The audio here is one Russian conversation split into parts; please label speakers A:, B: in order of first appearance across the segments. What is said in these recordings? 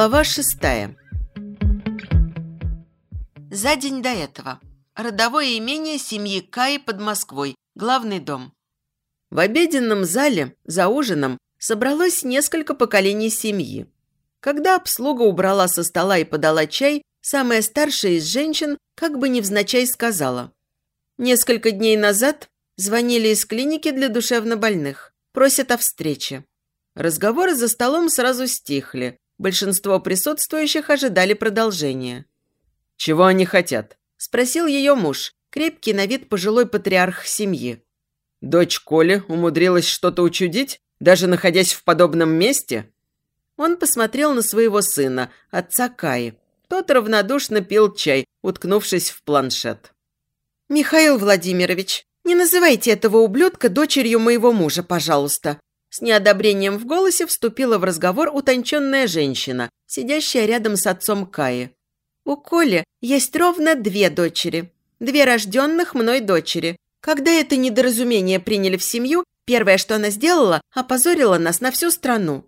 A: Глава шестая. За день до этого. Родовое имение семьи Каи под Москвой. Главный дом. В обеденном зале за ужином собралось несколько поколений семьи. Когда обслуга убрала со стола и подала чай, самая старшая из женщин как бы невзначай сказала. Несколько дней назад звонили из клиники для душевнобольных. Просят о встрече. Разговоры за столом сразу стихли. Большинство присутствующих ожидали продолжения.
B: «Чего они хотят?»
A: – спросил ее муж, крепкий на вид пожилой патриарх семьи.
B: «Дочь Коли умудрилась что-то учудить, даже находясь в подобном месте?»
A: Он посмотрел на своего сына, отца Каи. Тот равнодушно пил чай, уткнувшись в планшет. «Михаил Владимирович, не называйте этого ублюдка дочерью моего мужа, пожалуйста», с неодобрением в голосе вступила в разговор утонченная женщина, сидящая рядом с отцом Каи. «У Коли есть ровно две дочери. Две рожденных мной дочери. Когда это недоразумение приняли в семью, первое, что она сделала, опозорила нас на всю страну».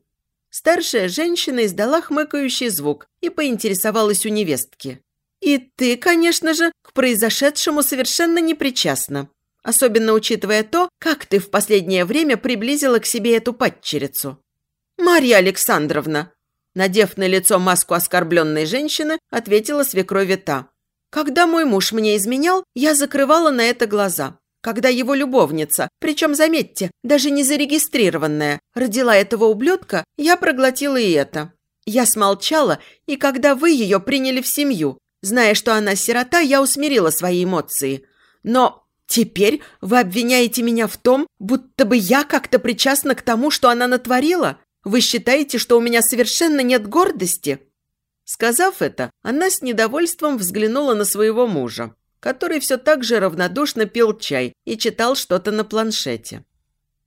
A: Старшая женщина издала хмыкающий звук и поинтересовалась у невестки. «И ты, конечно же, к произошедшему совершенно не причастна. Особенно учитывая то, как ты в последнее время приблизила к себе эту падчерицу. «Марья Александровна!» Надев на лицо маску оскорбленной женщины, ответила свекрови та. «Когда мой муж мне изменял, я закрывала на это глаза. Когда его любовница, причем, заметьте, даже не зарегистрированная, родила этого ублюдка, я проглотила и это. Я смолчала, и когда вы ее приняли в семью, зная, что она сирота, я усмирила свои эмоции. Но Теперь вы обвиняете меня в том, будто бы я как-то причастна к тому, что она натворила? Вы считаете, что у меня совершенно нет гордости?» Сказав это, она с недовольством взглянула на своего мужа, который все так же равнодушно пил чай и читал что-то на планшете.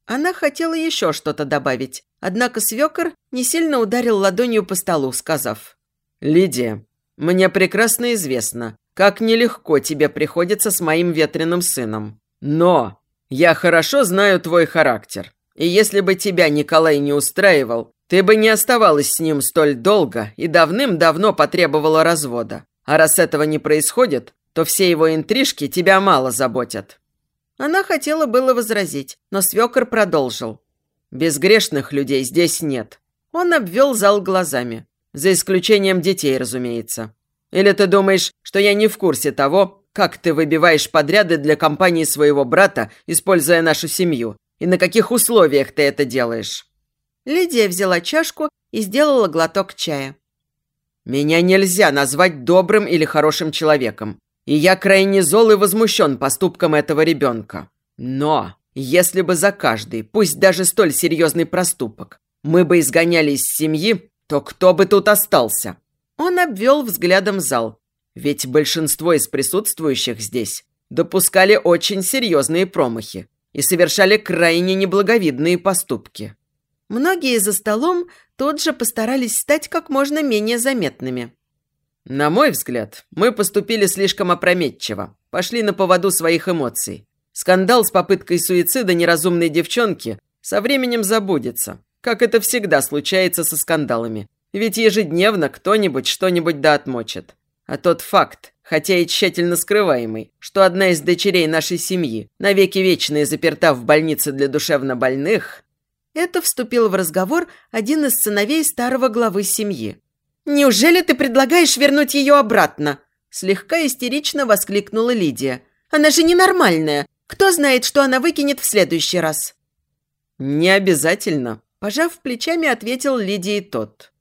A: Она хотела еще что-то добавить, однако свекор не сильно ударил ладонью по столу, сказав.
B: «Лидия, мне прекрасно известно, как нелегко тебе приходится с моим ветреным сыном. Но я хорошо знаю твой характер. И если бы тебя Николай не устраивал, ты бы не оставалась с ним столь долго и давным-давно потребовала развода. А раз этого не происходит, то все его интрижки тебя мало заботят».
A: Она хотела было возразить, но свекор продолжил.
B: «Безгрешных людей здесь нет».
A: Он обвел зал глазами.
B: За исключением детей, разумеется. Или ты думаешь, что я не в курсе того, как ты выбиваешь подряды для компании своего брата, используя нашу семью? И на каких условиях ты это делаешь?»
A: Лидия взяла чашку и сделала глоток чая.
B: «Меня нельзя назвать добрым или хорошим человеком, и я крайне зол и возмущен поступком этого ребенка. Но если бы за каждый, пусть даже столь серьезный проступок, мы бы изгоняли из семьи, то кто бы тут остался?
A: Он обвел взглядом зал.
B: Ведь большинство из присутствующих здесь допускали очень серьезные промахи и совершали крайне неблаговидные поступки.
A: Многие за столом тут же постарались стать как можно менее заметными.
B: На мой взгляд, мы поступили слишком опрометчиво, пошли на поводу своих эмоций. Скандал с попыткой суицида неразумной девчонки со временем забудется, как это всегда случается со скандалами, ведь ежедневно кто-нибудь что-нибудь да отмочит. А тот факт, хотя и тщательно скрываемый, что одна из дочерей нашей семьи навеки вечные заперта в больнице для душевнобольных...
A: Это вступил в разговор один из сыновей старого главы семьи. «Неужели ты предлагаешь вернуть ее обратно?» Слегка истерично воскликнула Лидия. «Она же ненормальная. Кто знает, что она выкинет в следующий раз?»
B: «Не обязательно», – пожав плечами, ответил Лидии тот.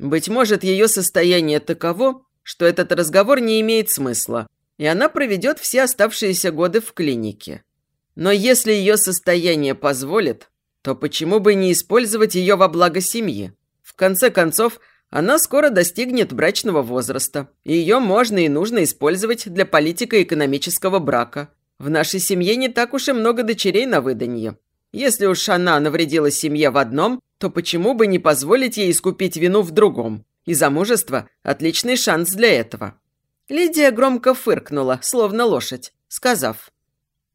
B: Быть может, ее состояние таково, что этот разговор не имеет смысла, и она проведет все оставшиеся годы в клинике. Но если ее состояние позволит, то почему бы не использовать ее во благо семьи? В конце концов, она скоро достигнет брачного возраста, и ее можно и нужно использовать для политико-экономического брака. В нашей семье не так уж и много дочерей на выданье. Если уж она навредила семье в одном, то почему бы не позволить ей искупить вину в другом? И замужество – отличный шанс для этого.
A: Лидия громко фыркнула, словно лошадь, сказав,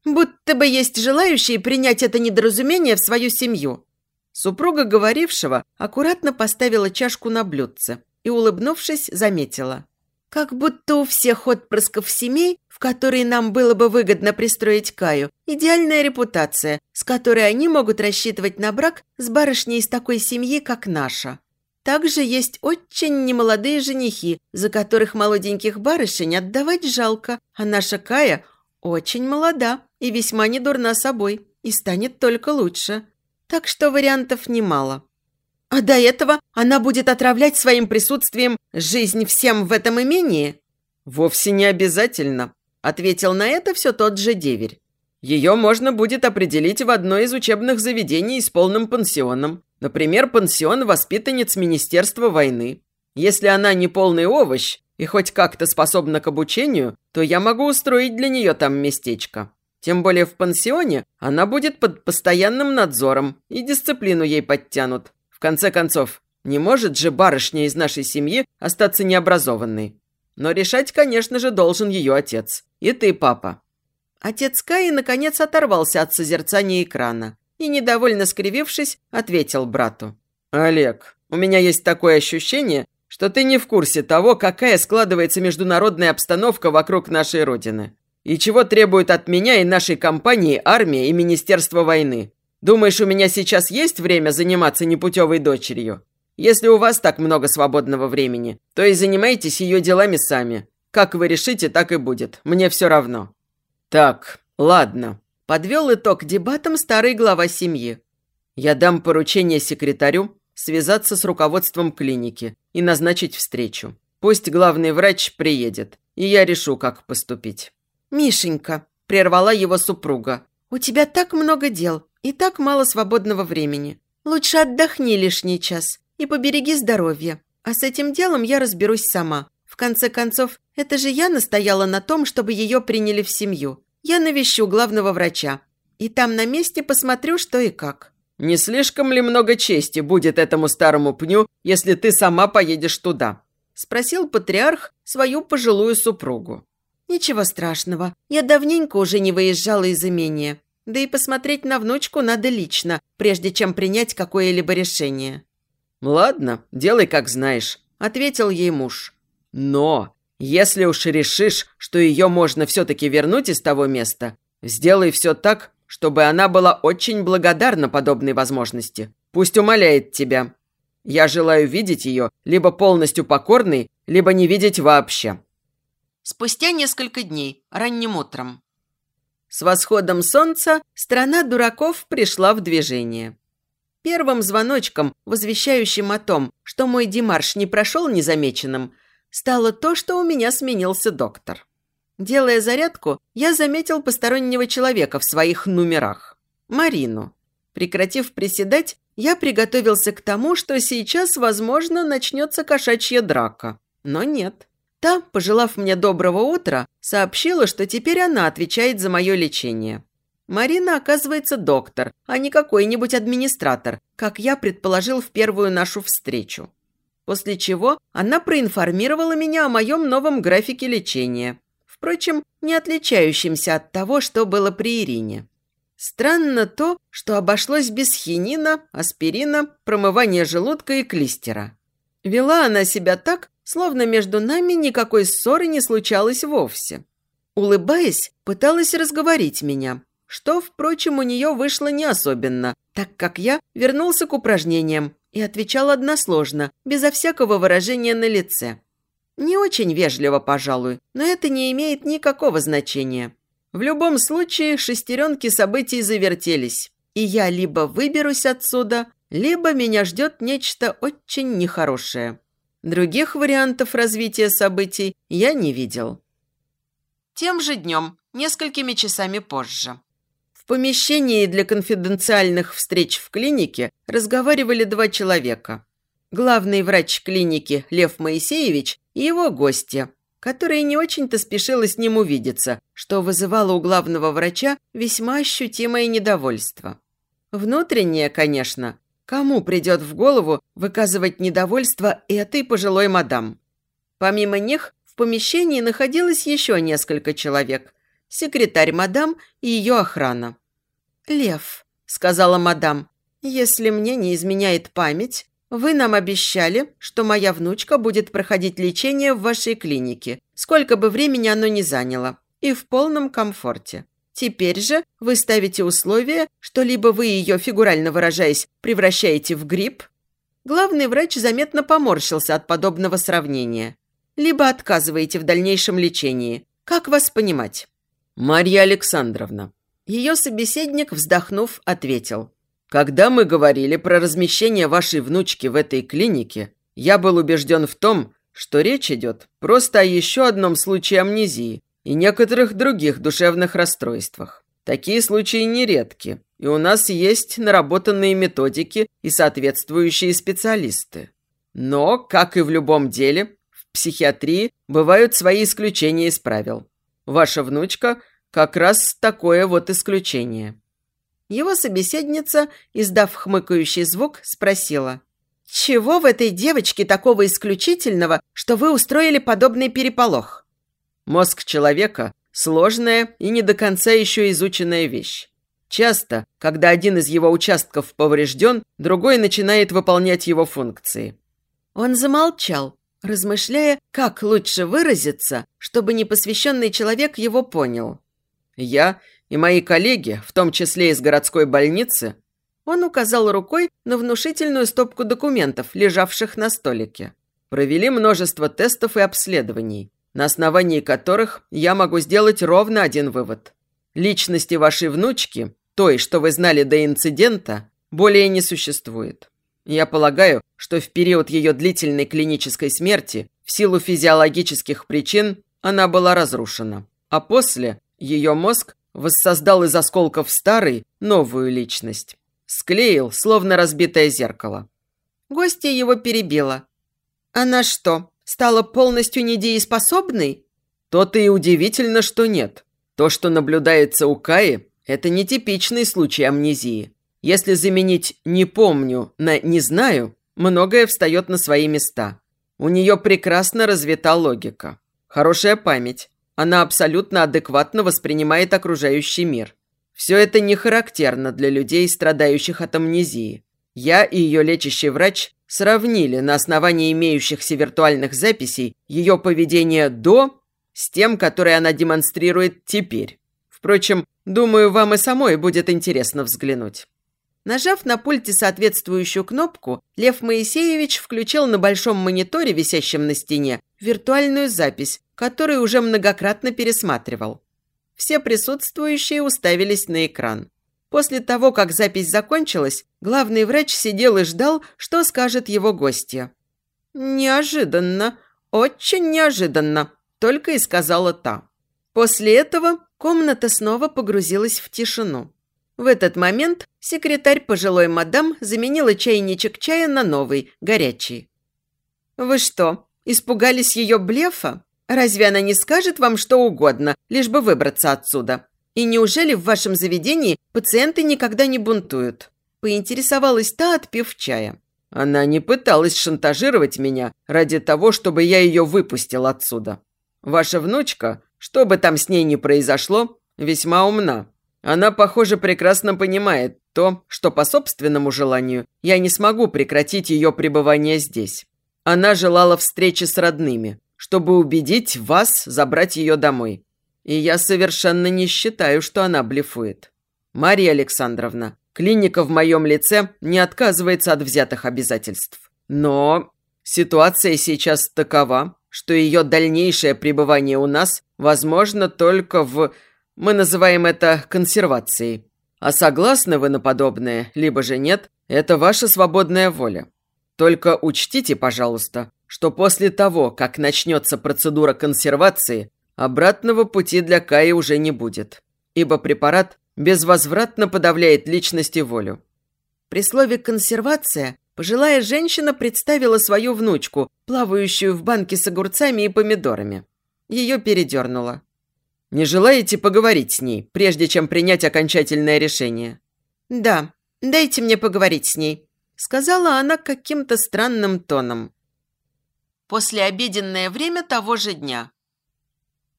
A: «Будто бы есть желающие принять это недоразумение в свою семью». Супруга говорившего аккуратно поставила чашку на блюдце и, улыбнувшись, заметила. Как будто у всех отпрысков семей, в которые нам было бы выгодно пристроить Каю, идеальная репутация, с которой они могут рассчитывать на брак с барышней из такой семьи, как наша. Также есть очень немолодые женихи, за которых молоденьких барышень отдавать жалко, а наша Кая очень молода и весьма недурна собой, и станет только лучше. Так что вариантов немало. А до этого она будет отравлять своим присутствием жизнь всем в этом имении?
B: Вовсе не обязательно, ответил на это все тот же деверь. Ее можно будет определить в одно из учебных заведений с полным пансионом. Например, пансион воспитанниц Министерства войны. Если она не полный овощ и хоть как-то способна к обучению, то я могу устроить для нее там местечко. Тем более в пансионе она будет под постоянным надзором и дисциплину ей подтянут. В конце концов, не может же барышня из нашей семьи остаться необразованной. Но решать, конечно же, должен ее отец. И ты, папа».
A: Отец Каи, наконец, оторвался от созерцания экрана и, недовольно скривившись, ответил брату.
B: «Олег, у меня есть такое ощущение, что ты не в курсе того, какая складывается международная обстановка вокруг нашей Родины. И чего требуют от меня и нашей компании армия и Министерство войны. Думаешь, у меня сейчас есть время заниматься непутевой дочерью? Если у вас так много свободного времени, то и занимайтесь ее делами сами. Как вы решите, так и будет. Мне все равно». «Так, ладно», – подвел итог дебатам старый глава семьи. «Я дам поручение секретарю связаться с руководством клиники и назначить встречу. Пусть главный врач приедет, и я решу, как поступить».
A: «Мишенька», – прервала его супруга, – «у тебя так много дел. И так мало свободного времени. Лучше отдохни лишний час и побереги здоровье. А с этим делом я разберусь сама. В конце концов, это же я настояла на том, чтобы ее приняли в семью. Я навещу главного врача. И там на месте посмотрю, что и как».
B: «Не слишком ли много чести будет этому старому пню, если ты сама поедешь туда?» – спросил патриарх свою пожилую супругу.
A: «Ничего страшного. Я давненько уже не выезжала из имения. Да и посмотреть на внучку надо лично, прежде чем принять какое-либо решение».
B: «Ладно, делай, как знаешь», – ответил ей муж. «Но если уж решишь, что ее можно все-таки вернуть из того места, сделай все так, чтобы она была очень благодарна подобной возможности. Пусть умоляет тебя. Я желаю видеть ее либо полностью покорной, либо не видеть вообще».
A: Спустя несколько дней, ранним утром. С восходом солнца страна дураков пришла в движение. Первым звоночком, возвещающим о том, что мой демарш не прошел незамеченным, стало то, что у меня сменился доктор. Делая зарядку, я заметил постороннего человека в своих номерах. Марину. Прекратив приседать, я приготовился к тому, что сейчас, возможно, начнется кошачья драка. Но нет. Та, пожелав мне доброго утра, сообщила, что теперь она отвечает за мое лечение. Марина, оказывается, доктор, а не какой-нибудь администратор, как я предположил в первую нашу встречу. После чего она проинформировала меня о моем новом графике лечения, впрочем, не отличающемся от того, что было при Ирине. Странно то, что обошлось без хинина, аспирина, промывания желудка и клистера. Вела она себя так, словно между нами никакой ссоры не случалось вовсе. Улыбаясь, пыталась разговорить меня, что, впрочем, у нее вышло не особенно, так как я вернулся к упражнениям и отвечал односложно, безо всякого выражения на лице. Не очень вежливо, пожалуй, но это не имеет никакого значения. В любом случае, шестеренки событий завертелись, и я либо выберусь отсюда, либо меня ждет нечто очень нехорошее. Других вариантов развития событий я не видел. Тем же днем, несколькими часами позже. В помещении для конфиденциальных встреч в клинике разговаривали два человека. Главный врач клиники Лев Моисеевич и его гостья, которая не очень-то спешила с ним увидеться, что вызывало у главного врача весьма ощутимое недовольство. Внутреннее, конечно, Кому придет в голову выказывать недовольство этой пожилой мадам? Помимо них в помещении находилось еще несколько человек. Секретарь мадам и ее охрана. «Лев», — сказала мадам, — «если мне не изменяет память, Вы нам обещали, что моя внучка будет проходить лечение в вашей клинике, сколько бы времени оно ни заняло, и в полном комфорте. Теперь же вы ставите условие, что либо вы ее, фигурально выражаясь, превращаете в гриб, главный врач заметно поморщился от подобного сравнения, либо отказываете в дальнейшем лечении. Как вас понимать?
B: Марья Александровна.
A: Ее собеседник, вздохнув, ответил –
B: когда мы говорили про размещение вашей внучки в этой клинике, я был убежден в том, что речь идет просто о еще одном случае амнезии и некоторых других душевных расстройствах. Такие случаи нередки, и у нас есть наработанные методики и соответствующие специалисты. Но, как и в любом деле, в психиатрии бывают свои исключения из правил. Ваша внучка как раз такое вот исключение.
A: Его собеседница, издав хмыкающий звук, спросила. «Чего в этой девочке такого исключительного, что вы устроили подобный переполох?»
B: Мозг человека – сложная и не до конца еще изученная вещь. Часто, когда один из его участков поврежден, другой начинает выполнять его функции.
A: Он замолчал, размышляя, как лучше выразиться, чтобы непосвященный человек его понял.
B: Я и мои коллеги, в том числе из городской больницы,
A: он указал рукой на внушительную стопку документов, лежавших на столике.
B: Провели множество тестов и обследований, на основании которых я могу сделать ровно один вывод. Личности вашей внучки, той, что вы знали до инцидента, более не существует. Я полагаю, что в период ее длительной клинической смерти в силу физиологических причин она была разрушена, а после ее мозг воссоздал из осколков старой новую личность. Склеил, словно разбитое зеркало.
A: Гостья его перебила. «Она что, стала полностью недееспособной?»
B: То-то и удивительно, что нет. То, что наблюдается у Каи, это нетипичный случай амнезии. Если заменить «не помню» на «не знаю», многое встает на свои места. У нее прекрасно развита логика. Хорошая память, она абсолютно адекватно воспринимает окружающий мир. Все это не характерно для людей, страдающих от амнезии. Я и ее лечащий врач сравнили на основании имеющихся виртуальных записей ее поведение до с тем, которое она демонстрирует теперь. Впрочем, думаю, вам и самой будет интересно взглянуть.
A: Нажав на пульте соответствующую кнопку, Лев Моисеевич включил на большом мониторе, висящем на стене, виртуальную запись, которую уже многократно пересматривал. Все присутствующие уставились на экран. После того, как запись закончилась, главный врач сидел и ждал, что скажет его гостья. «Неожиданно, очень неожиданно», – только и сказала та. После этого комната снова погрузилась в тишину. В этот момент секретарь пожилой мадам заменила чайничек чая на новый, горячий. «Вы что, испугались ее блефа? Разве она не скажет вам что угодно, лишь бы выбраться отсюда? И неужели в вашем заведении пациенты никогда не бунтуют?» Поинтересовалась та, отпив чая.
B: Она не пыталась шантажировать меня ради того, чтобы я ее выпустил отсюда. Ваша внучка, что бы там с ней ни произошло, весьма умна. Она, похоже, прекрасно понимает то, что по собственному желанию я не смогу прекратить ее пребывание здесь. Она желала встречи с родными, чтобы убедить вас забрать ее домой. И я совершенно не считаю, что она блефует. Мария Александровна, клиника в моем лице не отказывается от взятых обязательств. Но ситуация сейчас такова, что ее дальнейшее пребывание у нас возможно только в мы называем это консервацией. А согласны вы на подобное, либо же нет, это ваша свободная воля. Только учтите, пожалуйста, что после того, как начнется процедура консервации, обратного пути для Каи уже не будет, ибо препарат безвозвратно подавляет личность и волю.
A: При слове «консервация» пожилая женщина представила свою внучку, плавающую в банке с огурцами и помидорами. Ее передернуло.
B: Не желаете поговорить с ней, прежде чем принять окончательное решение?»
A: «Да, дайте мне поговорить с ней», – сказала она каким-то странным тоном. Послеобеденное время того же дня.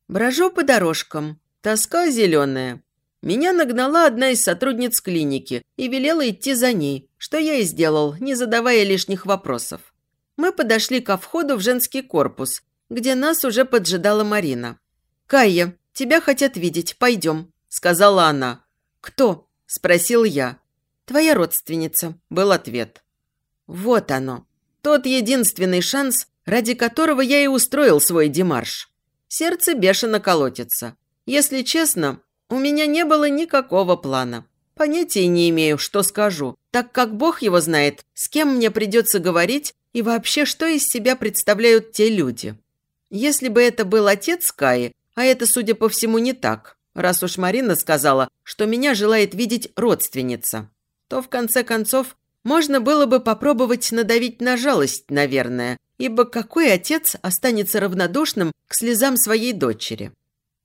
A: Брожу по дорожкам. Тоска зеленая. Меня нагнала одна из сотрудниц клиники и велела идти за ней, что я и сделал, не задавая лишних вопросов. Мы подошли ко входу в женский корпус, где нас уже поджидала Марина. «Кайя, тебя хотят видеть, пойдем», – сказала она. «Кто?» – спросил я. «Твоя родственница», – был ответ. Вот оно. Тот единственный шанс, ради которого я и устроил свой демарш. Сердце бешено колотится. Если честно, у меня не было никакого плана. Понятия не имею, что скажу, так как Бог его знает, с кем мне придется говорить и вообще, что из себя представляют те люди. Если бы это был отец Каи, а это, судя по всему, не так, раз уж Марина сказала, что меня желает видеть родственница, то, в конце концов, можно было бы попробовать надавить на жалость, наверное, ибо какой отец останется равнодушным к слезам своей дочери?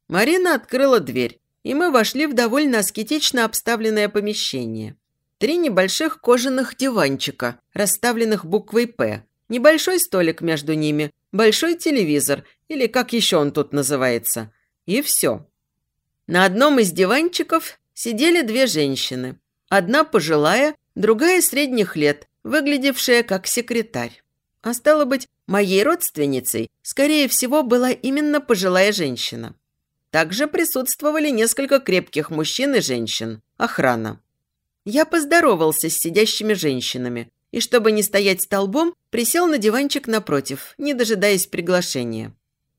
A: Марина открыла дверь, и мы вошли в довольно аскетично обставленное помещение. Три небольших кожаных диванчика, расставленных буквой «П», небольшой столик между ними, большой телевизор, или как еще он тут называется, и все. На одном из диванчиков сидели две женщины. Одна пожилая, другая средних лет, выглядевшая как секретарь. А стало быть, моей родственницей, скорее всего, была именно пожилая женщина. Также присутствовали несколько крепких мужчин и женщин, охрана. Я поздоровался с сидящими женщинами и, чтобы не стоять столбом, присел на диванчик напротив, не дожидаясь приглашения.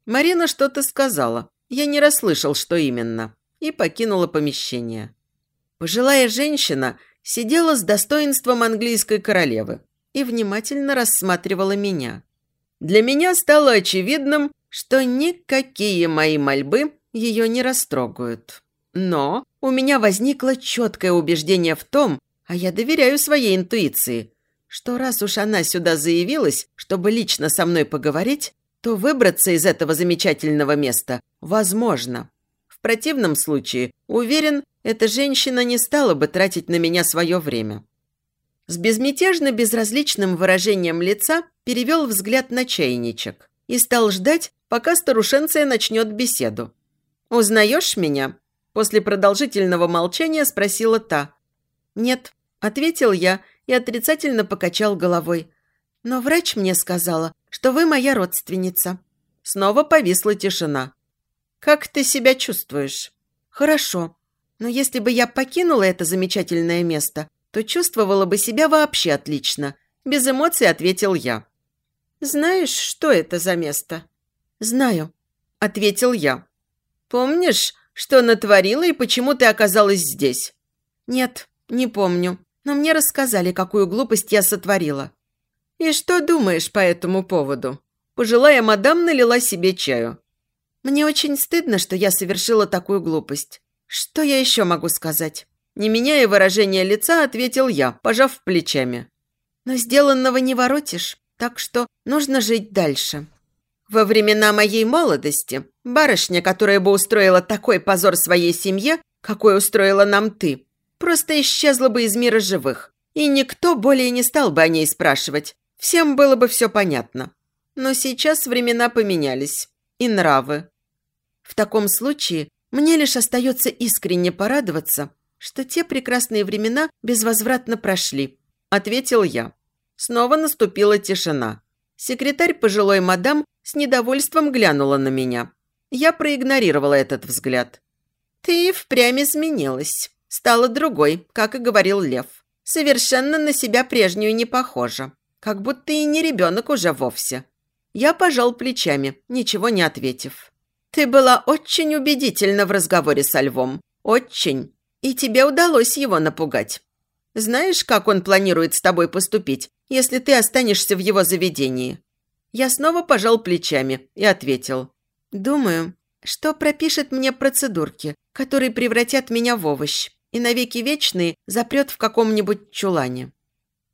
A: Марина что-то сказала, я не расслышал, что именно, и покинула помещение. Пожилая женщина сидела с достоинством английской королевы и внимательно рассматривала меня. Для меня стало очевидным, что никакие мои мольбы ее не растрогают. Но у меня возникло четкое убеждение в том, а я доверяю своей интуиции, что раз уж она сюда заявилась, чтобы лично со мной поговорить, то выбраться из этого замечательного места возможно. В противном случае, уверен, эта женщина не стала бы тратить на меня свое время. С безмятежно безразличным выражением лица перевел взгляд на чайничек и стал ждать, пока старушенция начнет беседу. «Узнаешь меня?» После продолжительного молчания спросила та. «Нет», – ответил я и отрицательно покачал головой. «Но врач мне сказала, что вы моя родственница». Снова повисла тишина. «Как ты себя чувствуешь?» «Хорошо. Но если бы я покинула это замечательное место, то чувствовала бы себя вообще отлично», – без эмоций ответил я. «Знаешь, что это за место?» «Знаю», – ответил я. Помнишь, что натворила и почему ты оказалась здесь?» «Нет, не помню. Но мне рассказали, какую глупость я сотворила». «И что думаешь по этому поводу?» Пожилая мадам налила себе чаю. «Мне очень стыдно, что я совершила такую глупость. Что я еще могу сказать?» Не меняя выражения лица, ответил я, пожав плечами. «Но сделанного не воротишь, так что нужно жить дальше». Во времена моей молодости барышня, которая бы устроила такой позор своей семье, какой устроила нам ты, просто исчезла бы из мира живых. И никто более не стал бы о ней спрашивать. Всем было бы все понятно. Но сейчас времена поменялись. И нравы. В таком случае мне лишь остается искренне порадоваться, что те прекрасные времена безвозвратно прошли, ответил я. Снова наступила тишина. Секретарь пожилой мадам с недовольством глянула на меня. Я проигнорировала этот взгляд. «Ты впрямь изменилась. Стала другой, как и говорил Лев. Совершенно на себя прежнюю не похожа. Как будто и не ребенок уже вовсе». Я пожал плечами, ничего не ответив. «Ты была очень убедительна в разговоре со Львом. Очень. И тебе удалось его напугать. Знаешь, как он планирует с тобой поступить, если ты останешься в его заведении?» Я снова пожал плечами и ответил. «Думаю, что пропишет мне процедурки, которые превратят меня в овощ и навеки вечные запрет в каком-нибудь чулане».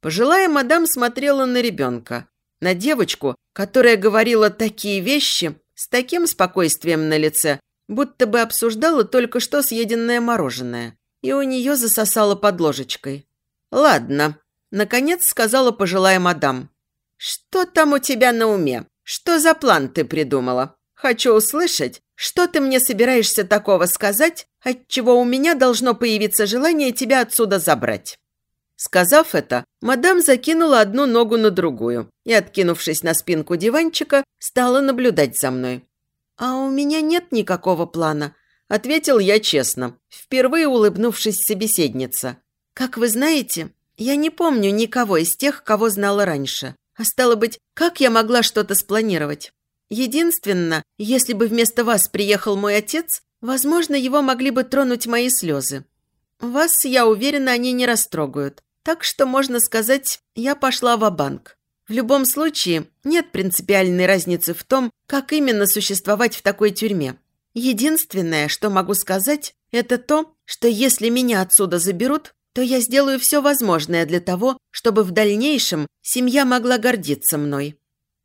A: Пожилая мадам смотрела на ребенка, на девочку, которая говорила такие вещи с таким спокойствием на лице, будто бы обсуждала только что съеденное мороженое, и у нее засосало под ложечкой. «Ладно», – наконец сказала пожилая мадам. «Что там у тебя на уме? Что за план ты придумала? Хочу услышать, что ты мне собираешься такого сказать, от чего у меня должно появиться желание тебя отсюда забрать». Сказав это, мадам закинула одну ногу на другую и, откинувшись на спинку диванчика, стала наблюдать за мной. «А у меня нет никакого плана», – ответил я честно, впервые улыбнувшись собеседница. «Как вы знаете, я не помню никого из тех, кого знала раньше. А стало быть, как я могла что-то спланировать? Единственно, если бы вместо вас приехал мой отец, возможно, его могли бы тронуть мои слезы. Вас, я уверена, они не растрогают. Так что, можно сказать, я пошла в банк В любом случае, нет принципиальной разницы в том, как именно существовать в такой тюрьме. Единственное, что могу сказать, это то, что если меня отсюда заберут, то я сделаю все возможное для того, чтобы в дальнейшем семья могла гордиться мной».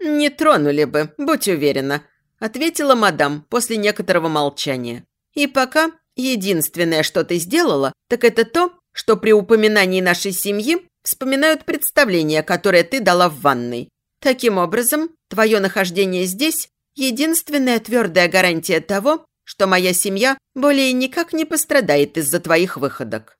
A: «Не тронули бы, будь уверена», – ответила мадам после некоторого молчания. «И пока единственное, что ты сделала, так это то, что при упоминании нашей семьи вспоминают представление, которое ты дала в ванной. Таким образом, твое нахождение здесь – единственная твердая гарантия того, что моя семья более никак не пострадает из-за твоих выходок.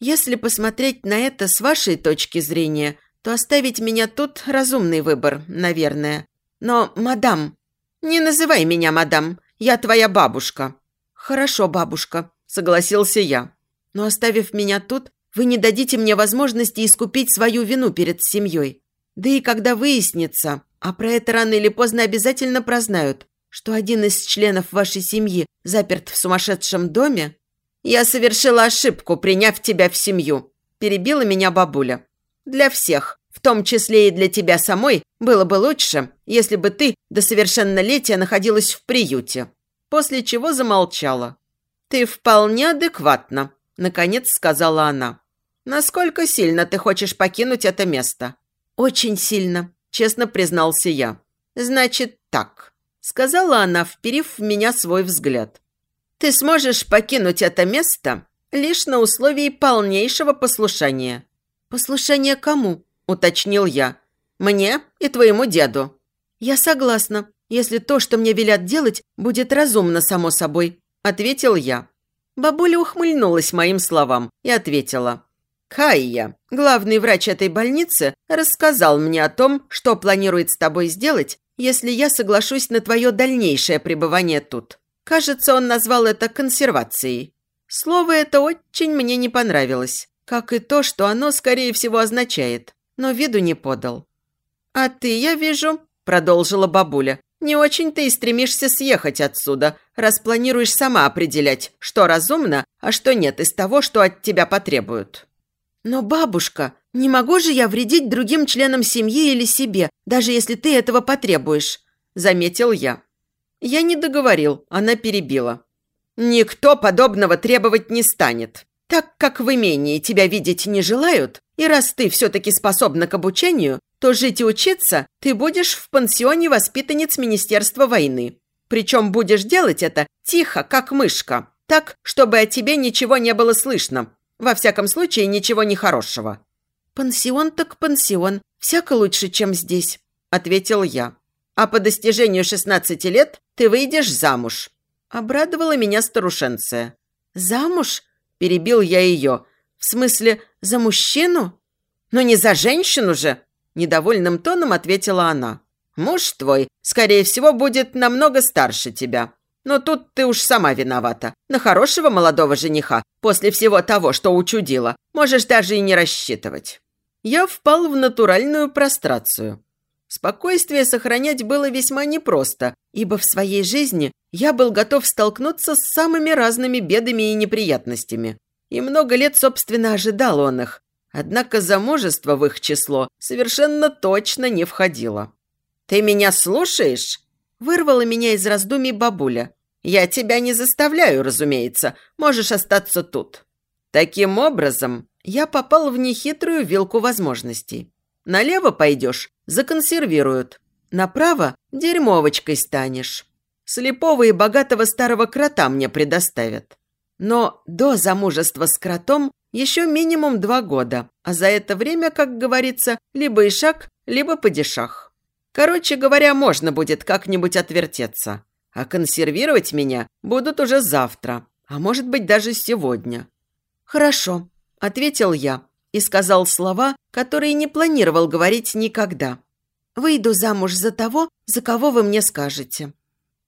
A: Если посмотреть на это с вашей точки зрения, то оставить меня тут – разумный выбор, наверное. Но, мадам, не называй меня мадам, я твоя бабушка. Хорошо, бабушка, согласился я. Но оставив меня тут, вы не дадите мне возможности искупить свою вину перед семьей. Да и когда выяснится, а про это рано или поздно обязательно прознают, что один из членов вашей семьи заперт в сумасшедшем доме, я совершила ошибку, приняв тебя в семью, перебила меня бабуля. Для всех, в том числе и для тебя самой, было бы лучше, если бы ты до совершеннолетия находилась в приюте. После чего замолчала. Ты вполне адекватна, Наконец сказала она. «Насколько сильно ты хочешь покинуть это место?» «Очень сильно», честно признался я. «Значит так», сказала она, вперив в меня свой взгляд. «Ты сможешь покинуть это место лишь на условии полнейшего послушания». «Послушание кому?» – уточнил я. «Мне и твоему деду». «Я согласна, если то, что мне велят делать, будет разумно, само собой», – ответил я. Бабуля ухмыльнулась моим словам и ответила. «Кайя, главный врач этой больницы, рассказал мне о том, что планирует с тобой сделать, если я соглашусь на твое дальнейшее пребывание тут. Кажется, он назвал это консервацией. Слово это очень мне не понравилось, как и то, что оно, скорее всего, означает, но виду не подал. «А ты, я вижу», – продолжила бабуля, не очень ты и стремишься съехать отсюда, раз планируешь сама определять, что разумно, а что нет из того, что от тебя потребуют. Но, бабушка, не могу же я вредить другим членам семьи или себе, даже если ты этого потребуешь, заметил я. Я не договорил, она перебила. Никто подобного требовать не станет. Так как в имении тебя видеть не желают, и раз ты все-таки способна к обучению, то жить и учиться ты будешь в пансионе воспитанниц Министерства войны. Причем будешь делать это тихо, как мышка, так, чтобы о тебе ничего не было слышно. Во всяком случае, ничего нехорошего». «Пансион так пансион. Всяко лучше, чем здесь», – ответил я. «А по достижению 16 лет ты выйдешь замуж». Обрадовала меня старушенция. «Замуж?» – перебил я ее. «В смысле, за мужчину?» «Ну не за женщину же!» Недовольным тоном ответила она. «Муж твой, скорее всего, будет намного старше тебя. Но тут ты уж сама виновата. На хорошего молодого жениха, после всего того, что учудила, можешь даже и не рассчитывать». Я впал в натуральную прострацию. Спокойствие сохранять было весьма непросто, ибо в своей жизни я был готов столкнуться с самыми разными бедами и неприятностями. И много лет, собственно, ожидал он их, Однако замужество в их число совершенно точно не входило. «Ты меня слушаешь?» Вырвала меня из раздумий бабуля. «Я тебя не заставляю, разумеется. Можешь остаться тут». Таким образом, я попал в нехитрую вилку возможностей. Налево пойдешь – законсервируют. Направо – дерьмовочкой станешь. Слепого и богатого старого крота мне предоставят. Но до замужества с кротом еще минимум два года, а за это время, как говорится, либо шаг, либо падишах. Короче говоря, можно будет как-нибудь отвертеться. А консервировать меня будут уже завтра, а может быть даже сегодня. «Хорошо», – ответил я, и сказал слова, которые не планировал говорить никогда. «Выйду замуж за того, за кого вы мне скажете».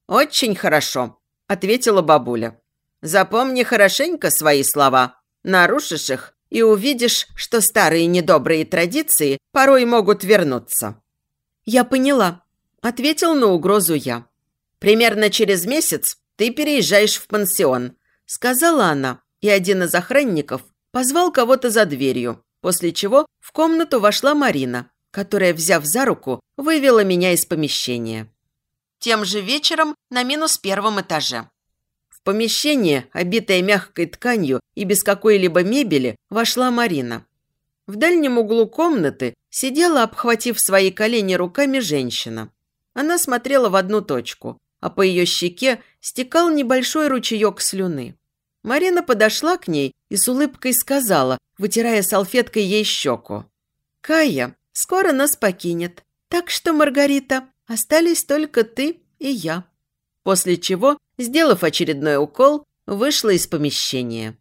B: «Очень хорошо», – ответила бабуля. «Запомни хорошенько свои слова. Нарушишь их, и увидишь, что старые недобрые традиции порой могут вернуться».
A: «Я поняла», – ответил на угрозу я.
B: «Примерно через месяц ты переезжаешь в пансион», – сказала она, и один из охранников позвал кого-то за дверью, после чего в комнату вошла Марина, которая, взяв за руку, вывела меня из помещения.
A: Тем же вечером на минус первом этаже.
B: В помещение, обитое мягкой тканью и без какой-либо мебели, вошла Марина. В дальнем углу комнаты сидела, обхватив свои колени руками, женщина. Она смотрела в одну точку, а по ее щеке стекал небольшой ручеек слюны. Марина подошла к ней и с улыбкой сказала, вытирая салфеткой ей щеку.
A: «Кая скоро нас покинет, так что, Маргарита, остались только ты и я».
B: После чего, сделав очередной укол, вышла из помещения.